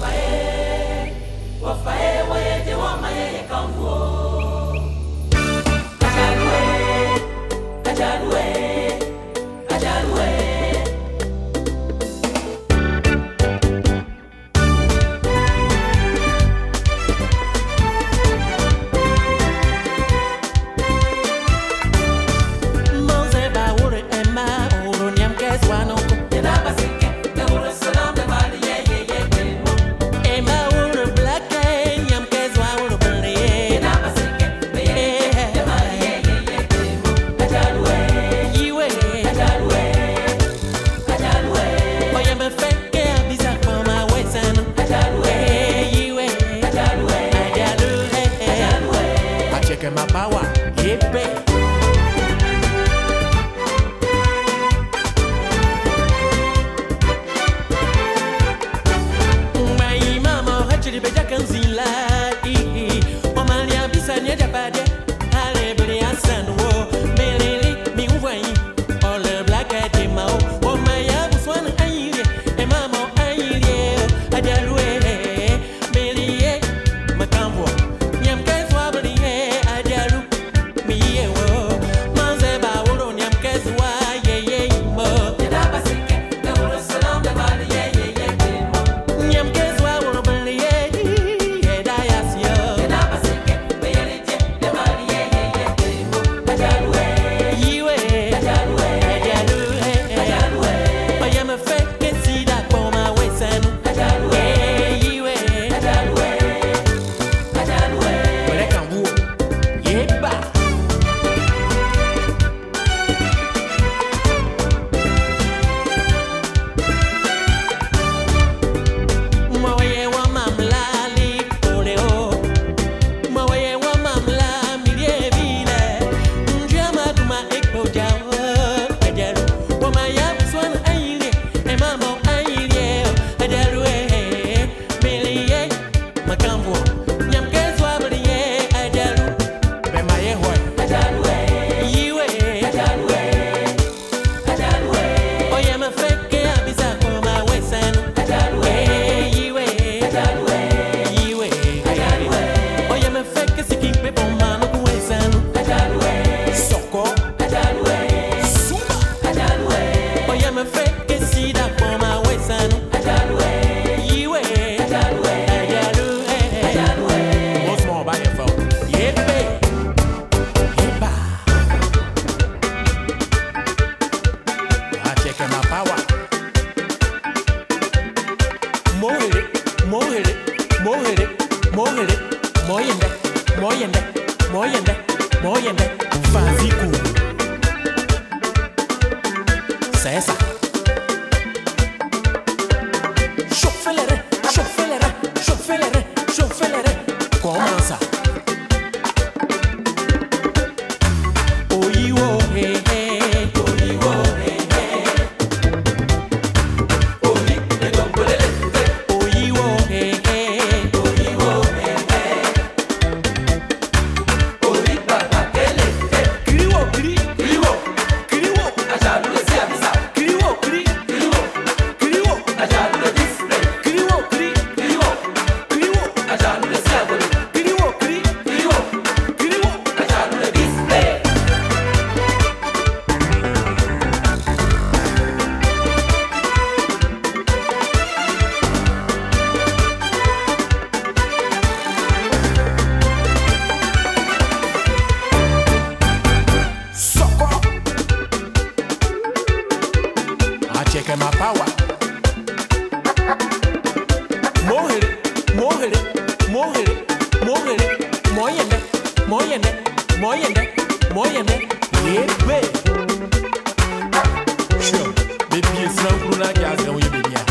Rafael, Rafael. my power. Yippee! Yeah. മോഹിടെ മോഹിടെ മോഹിടെ മോഹിടെ മോയന്റെ മോയന്റെ മോയന്റെ മോയന്റെ ഫാസിക്കു സേസ ഷൊഫലറ ഷൊഫലറ ഷൊഫലറ ഷൊഫലറ കോമാസ Oyi wo he. ke mapawa mohiri mohiri mohiri mohiri moyende moyende moyende moyende yebe sure. Bebi esra nkuru na ki azɛ wo ye bebi a